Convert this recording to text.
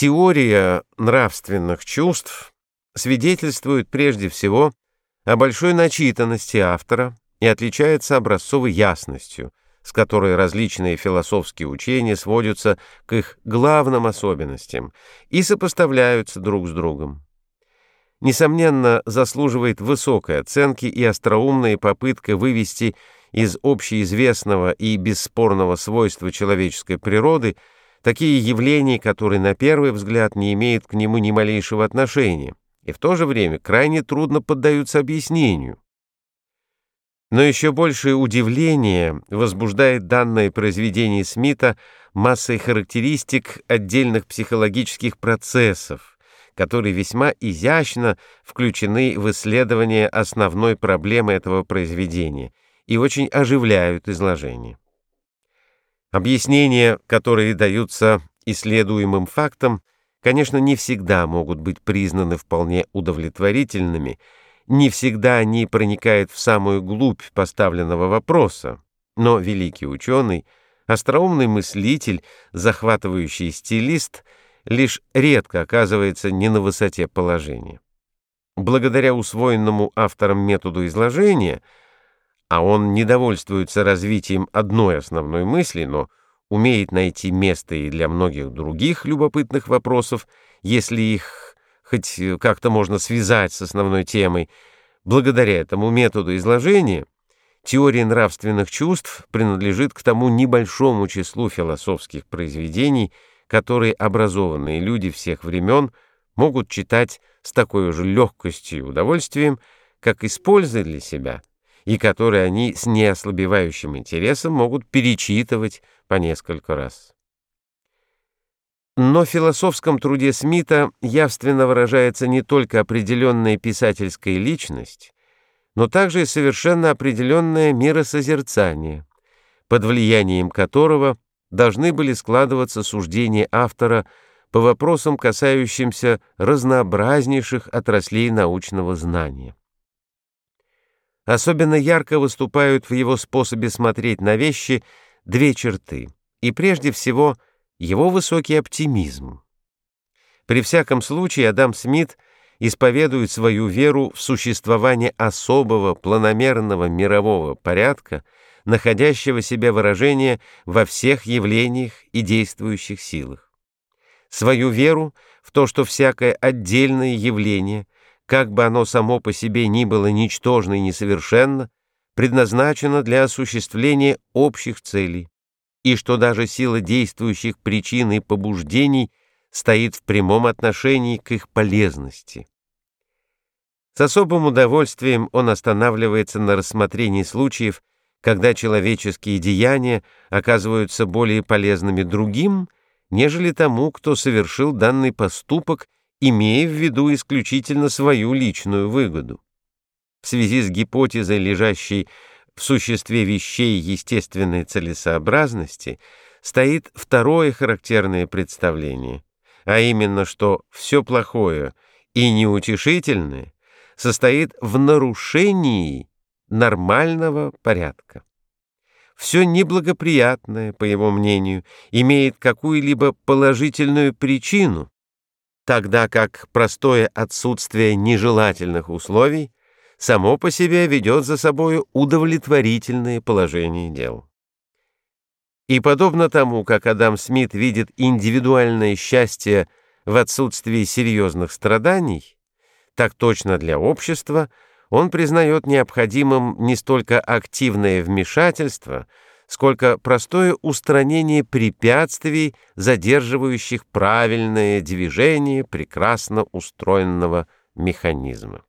Теория нравственных чувств свидетельствует прежде всего о большой начитанности автора и отличается образцовой ясностью, с которой различные философские учения сводятся к их главным особенностям и сопоставляются друг с другом. Несомненно, заслуживает высокой оценки и остроумная попытка вывести из общеизвестного и бесспорного свойства человеческой природы – такие явления, которые на первый взгляд не имеют к нему ни малейшего отношения, и в то же время крайне трудно поддаются объяснению. Но еще большее удивление возбуждает данное произведение Смита массой характеристик отдельных психологических процессов, которые весьма изящно включены в исследование основной проблемы этого произведения и очень оживляют изложение. Объяснения, которые даются исследуемым фактам, конечно, не всегда могут быть признаны вполне удовлетворительными, не всегда они проникают в самую глубь поставленного вопроса, но великий ученый, остроумный мыслитель, захватывающий стилист, лишь редко оказывается не на высоте положения. Благодаря усвоенному автором методу изложения – а он не довольствуется развитием одной основной мысли, но умеет найти место и для многих других любопытных вопросов, если их хоть как-то можно связать с основной темой. Благодаря этому методу изложения теория нравственных чувств принадлежит к тому небольшому числу философских произведений, которые образованные люди всех времен могут читать с такой же легкостью и удовольствием, как используя для себя – и которые они с неослабевающим интересом могут перечитывать по несколько раз. Но в философском труде Смита явственно выражается не только определенная писательская личность, но также и совершенно определенное миросозерцание, под влиянием которого должны были складываться суждения автора по вопросам, касающимся разнообразнейших отраслей научного знания. Особенно ярко выступают в его способе смотреть на вещи две черты, и прежде всего его высокий оптимизм. При всяком случае Адам Смит исповедует свою веру в существование особого планомерного мирового порядка, находящего себе выражение во всех явлениях и действующих силах. Свою веру в то, что всякое отдельное явление – как бы оно само по себе ни было ничтожно и несовершенно, предназначено для осуществления общих целей, и что даже сила действующих причин и побуждений стоит в прямом отношении к их полезности. С особым удовольствием он останавливается на рассмотрении случаев, когда человеческие деяния оказываются более полезными другим, нежели тому, кто совершил данный поступок имея в виду исключительно свою личную выгоду. В связи с гипотезой, лежащей в существе вещей естественной целесообразности, стоит второе характерное представление, а именно, что все плохое и неутешительное состоит в нарушении нормального порядка. Все неблагоприятное, по его мнению, имеет какую-либо положительную причину, тогда как простое отсутствие нежелательных условий само по себе ведет за собой удовлетворительное положение дел. И подобно тому, как Адам Смит видит индивидуальное счастье в отсутствии серьезных страданий, так точно для общества он признает необходимым не столько активное вмешательство, сколько простое устранение препятствий, задерживающих правильное движение прекрасно устроенного механизма.